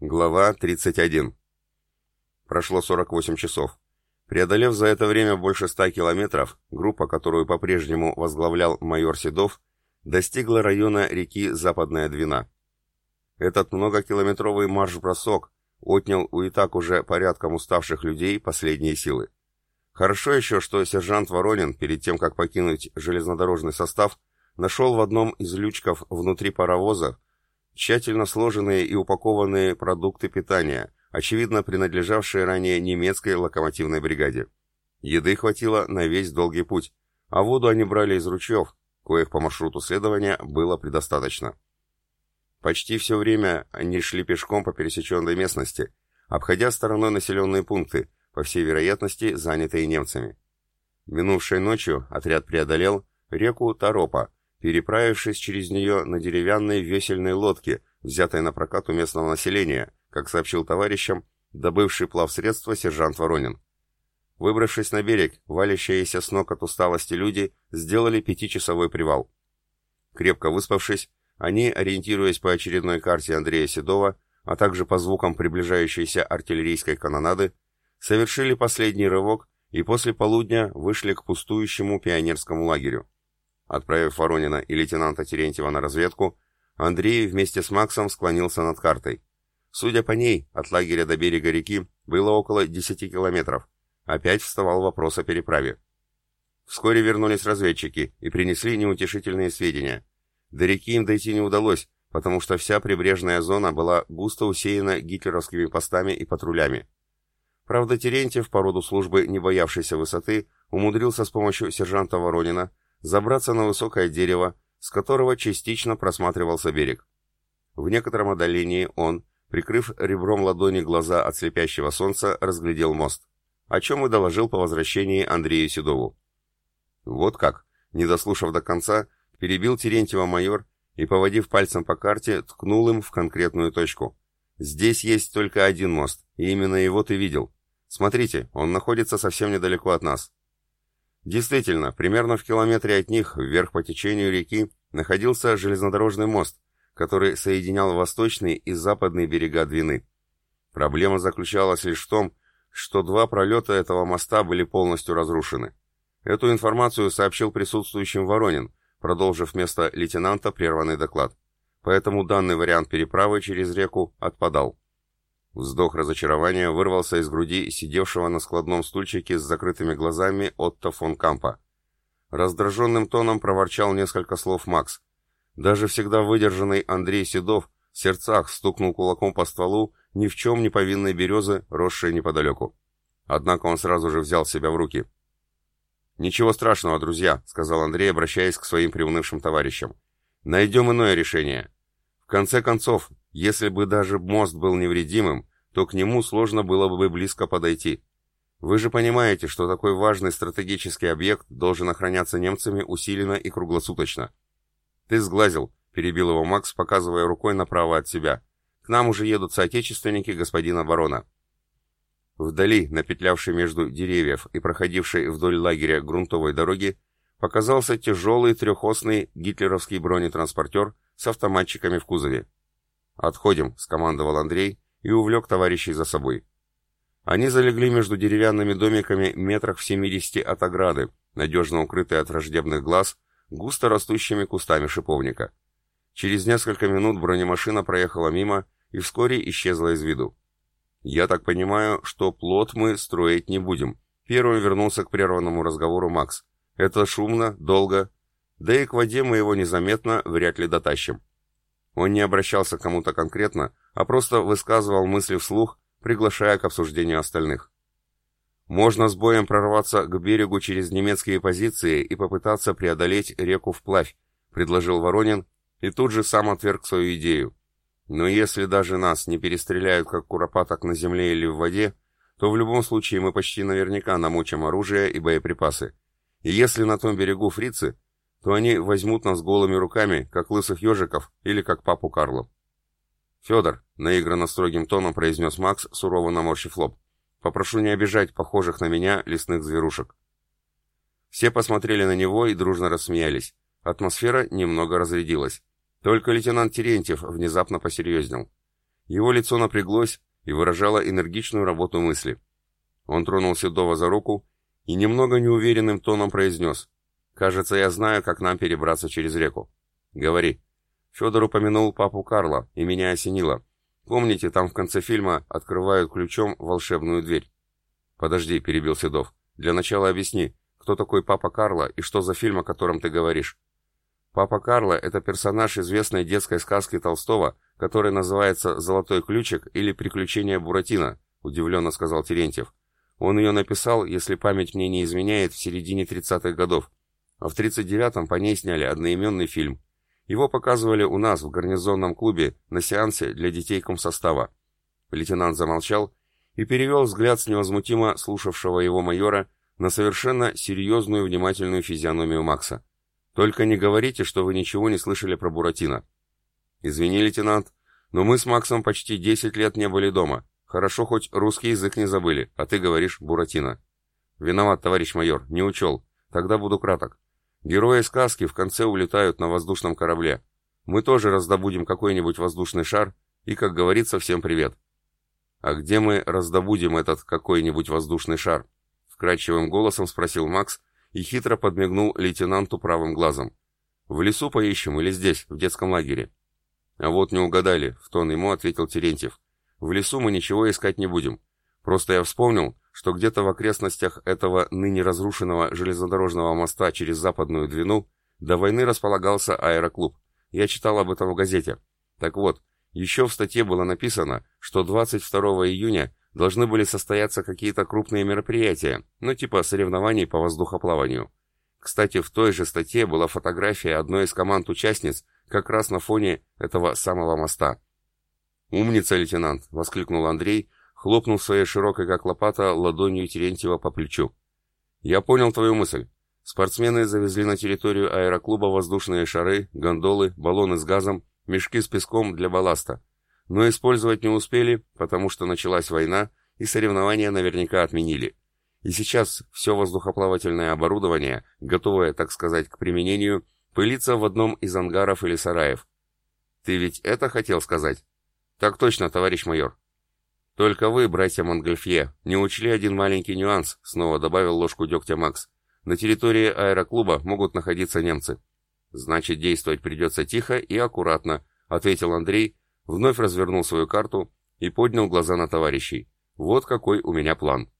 Глава 31. Прошло 48 часов. Преодолев за это время больше ста километров, группа, которую по-прежнему возглавлял майор Седов, достигла района реки Западная Двина. Этот многокилометровый марш-бросок отнял у и так уже порядком уставших людей последние силы. Хорошо еще, что сержант Воронин, перед тем, как покинуть железнодорожный состав, нашел в одном из лючков внутри паровоза тщательно сложенные и упакованные продукты питания, очевидно принадлежавшие ранее немецкой локомотивной бригаде. Еды хватило на весь долгий путь, а воду они брали из ручьев, коих по маршруту следования было предостаточно. Почти все время они шли пешком по пересеченной местности, обходя стороной населенные пункты, по всей вероятности занятые немцами. Минувшей ночью отряд преодолел реку Таропа, переправившись через нее на деревянной весельной лодке, взятой на прокат у местного населения, как сообщил товарищам, добывший плавсредство сержант Воронин. Выбравшись на берег, валящиеся с ног от усталости люди сделали пятичасовой привал. Крепко выспавшись, они, ориентируясь по очередной карте Андрея Седова, а также по звукам приближающейся артиллерийской канонады, совершили последний рывок и после полудня вышли к пустующему пионерскому лагерю. Отправив Воронина и лейтенанта Терентьева на разведку, Андрей вместе с Максом склонился над картой. Судя по ней, от лагеря до берега реки было около 10 километров. Опять вставал вопрос о переправе. Вскоре вернулись разведчики и принесли неутешительные сведения. До реки им дойти не удалось, потому что вся прибрежная зона была густо усеяна гитлеровскими постами и патрулями. Правда, Терентьев, по роду службы не боявшийся высоты, умудрился с помощью сержанта Воронина забраться на высокое дерево, с которого частично просматривался берег. В некотором отдалении он, прикрыв ребром ладони глаза от слепящего солнца, разглядел мост, о чем и доложил по возвращении Андрею Седову. Вот как, не дослушав до конца, перебил Терентьева майор и, поводив пальцем по карте, ткнул им в конкретную точку. «Здесь есть только один мост, и именно его ты видел. Смотрите, он находится совсем недалеко от нас. Действительно, примерно в километре от них, вверх по течению реки, находился железнодорожный мост, который соединял восточный и западный берега Двины. Проблема заключалась лишь в том, что два пролета этого моста были полностью разрушены. Эту информацию сообщил присутствующим Воронин, продолжив вместо лейтенанта прерванный доклад. Поэтому данный вариант переправы через реку отпадал. Вздох разочарования вырвался из груди сидевшего на складном стульчике с закрытыми глазами Отто фон Кампа. Раздраженным тоном проворчал несколько слов Макс. Даже всегда выдержанный Андрей Седов в сердцах стукнул кулаком по стволу ни в чем не повинной березы, росшей неподалеку. Однако он сразу же взял себя в руки. «Ничего страшного, друзья», — сказал Андрей, обращаясь к своим приунывшим товарищам. «Найдем иное решение. В конце концов, если бы даже мост был невредимым, то к нему сложно было бы близко подойти. Вы же понимаете, что такой важный стратегический объект должен охраняться немцами усиленно и круглосуточно. Ты сглазил, перебил его Макс, показывая рукой направо от себя. К нам уже едут соотечественники господина барона. Вдали, напетлявшей между деревьев и проходившей вдоль лагеря грунтовой дороги, показался тяжелый трехосный гитлеровский бронетранспортер с автоматчиками в кузове. «Отходим», — скомандовал Андрей и увлек товарищей за собой. Они залегли между деревянными домиками метрах в семидесяти от ограды, надежно укрытые от враждебных глаз, густо растущими кустами шиповника. Через несколько минут бронемашина проехала мимо и вскоре исчезла из виду. «Я так понимаю, что плот мы строить не будем», — первым вернулся к прерванному разговору Макс. «Это шумно, долго, да и к воде мы его незаметно вряд ли дотащим». Он не обращался к кому-то конкретно, а просто высказывал мысли вслух, приглашая к обсуждению остальных. Можно с боем прорваться к берегу через немецкие позиции и попытаться преодолеть реку вплавь, предложил Воронин и тут же сам отверг свою идею. Но если даже нас не перестреляют как куропаток на земле или в воде, то в любом случае мы почти наверняка намочим оружие и боеприпасы. И если на том берегу фрицы, то они возьмут нас голыми руками, как лысых ежиков или как папу Карло. «Федор», — наигранно строгим тоном произнес Макс, сурово наморщив лоб, — «попрошу не обижать похожих на меня лесных зверушек». Все посмотрели на него и дружно рассмеялись. Атмосфера немного разрядилась. Только лейтенант Терентьев внезапно посерьезнел. Его лицо напряглось и выражало энергичную работу мысли. Он тронул Седова за руку и немного неуверенным тоном произнес. «Кажется, я знаю, как нам перебраться через реку». «Говори». Федор упомянул папу Карла, и меня осенило. Помните, там в конце фильма открывают ключом волшебную дверь? Подожди, перебил Седов. Для начала объясни, кто такой папа Карла и что за фильм, о котором ты говоришь. Папа Карла – это персонаж известной детской сказки Толстого, который называется «Золотой ключик» или «Приключения Буратино», – удивленно сказал Терентьев. Он ее написал, если память мне не изменяет, в середине 30-х годов, а в 39-м по ней сняли одноименный фильм. Его показывали у нас в гарнизонном клубе на сеансе для детей комсостава. Лейтенант замолчал и перевел взгляд с невозмутимо слушавшего его майора на совершенно серьезную внимательную физиономию Макса. «Только не говорите, что вы ничего не слышали про Буратино». «Извини, лейтенант, но мы с Максом почти 10 лет не были дома. Хорошо, хоть русский язык не забыли, а ты говоришь Буратино». «Виноват, товарищ майор, не учел. Тогда буду краток. Герои сказки в конце улетают на воздушном корабле. Мы тоже раздобудем какой-нибудь воздушный шар, и, как говорится, всем привет. А где мы раздобудем этот какой-нибудь воздушный шар? Вкрадчивым голосом спросил Макс и хитро подмигнул лейтенанту правым глазом. В лесу поищем или здесь, в детском лагере? А вот не угадали, в тон ему ответил Терентьев. В лесу мы ничего искать не будем. Просто я вспомнил, что где-то в окрестностях этого ныне разрушенного железнодорожного моста через Западную Двину до войны располагался аэроклуб. Я читал об этом в газете. Так вот, еще в статье было написано, что 22 июня должны были состояться какие-то крупные мероприятия, ну типа соревнований по воздухоплаванию. Кстати, в той же статье была фотография одной из команд-участниц как раз на фоне этого самого моста. «Умница, лейтенант!» — воскликнул Андрей, хлопнув своей широкой, как лопата, ладонью Терентьева по плечу. «Я понял твою мысль. Спортсмены завезли на территорию аэроклуба воздушные шары, гондолы, баллоны с газом, мешки с песком для балласта. Но использовать не успели, потому что началась война, и соревнования наверняка отменили. И сейчас все воздухоплавательное оборудование, готовое, так сказать, к применению, пылится в одном из ангаров или сараев. Ты ведь это хотел сказать? Так точно, товарищ майор. «Только вы, братья Монгольфье, не учли один маленький нюанс», — снова добавил ложку дегтя Макс. «На территории аэроклуба могут находиться немцы». «Значит, действовать придется тихо и аккуратно», — ответил Андрей, вновь развернул свою карту и поднял глаза на товарищей. «Вот какой у меня план».